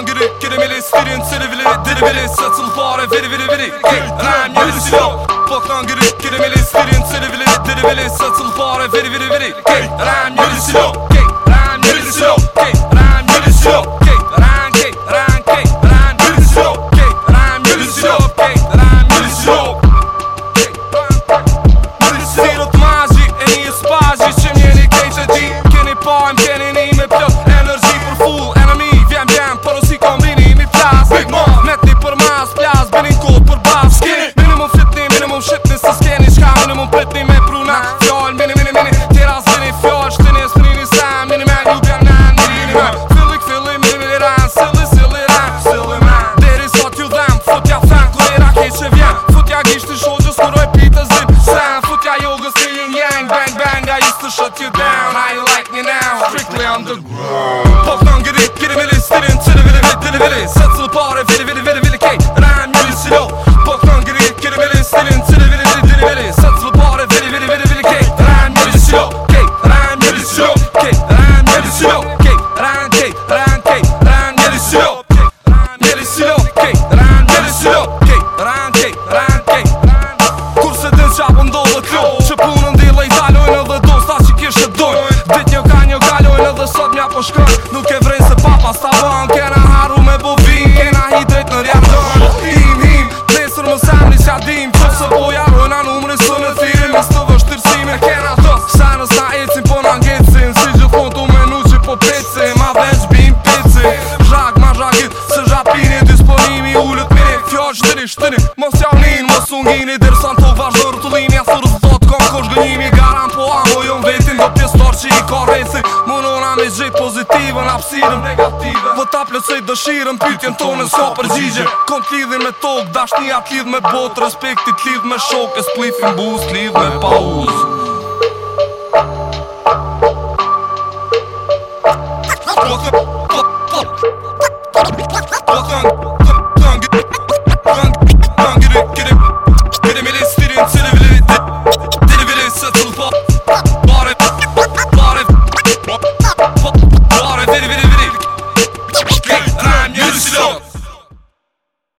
Kan gülü kelimeli stirin serüvili diri biri Satıl fare veri veri veri Hey rhyme yeri silo Boktan gülü kelimeli stirin serüvili diri biri Satıl fare veri veri veri Hey rhyme yeri silo Hey rhyme yeri silo Hey kishtë të shoqës kur e pita zip Sen, futja jogës të yin Bang bang, I used to shut you down I like me now Strictly underground po shkoj Nuk e vrejnë se papa sta ban Kena haru me bovin Kena hi drejt në rja ton Im, im, nesër më samri qa dim Qo se boja po rëna numri së në tire Mis të vësht tërsime Kena të sa në sta ecim po në ngecim Si gjithë kon të menu që po pece Ma vesh bim pece Zhak ma zhakit se zhapin e disponimi Ullët mire fjoq të rish të Mos jaunin mos unginit dërsa në to vazhër me i pozitivën, apsirën negativën Vë ta plësej dëshirën, pytjen tonën s'ka përgjigje Kënë t'lidhi me tokë, dashnia t'lidh me botë Respektit t'lidh me e splifin buzë t'lidh me pauzë Po thënë, po, po,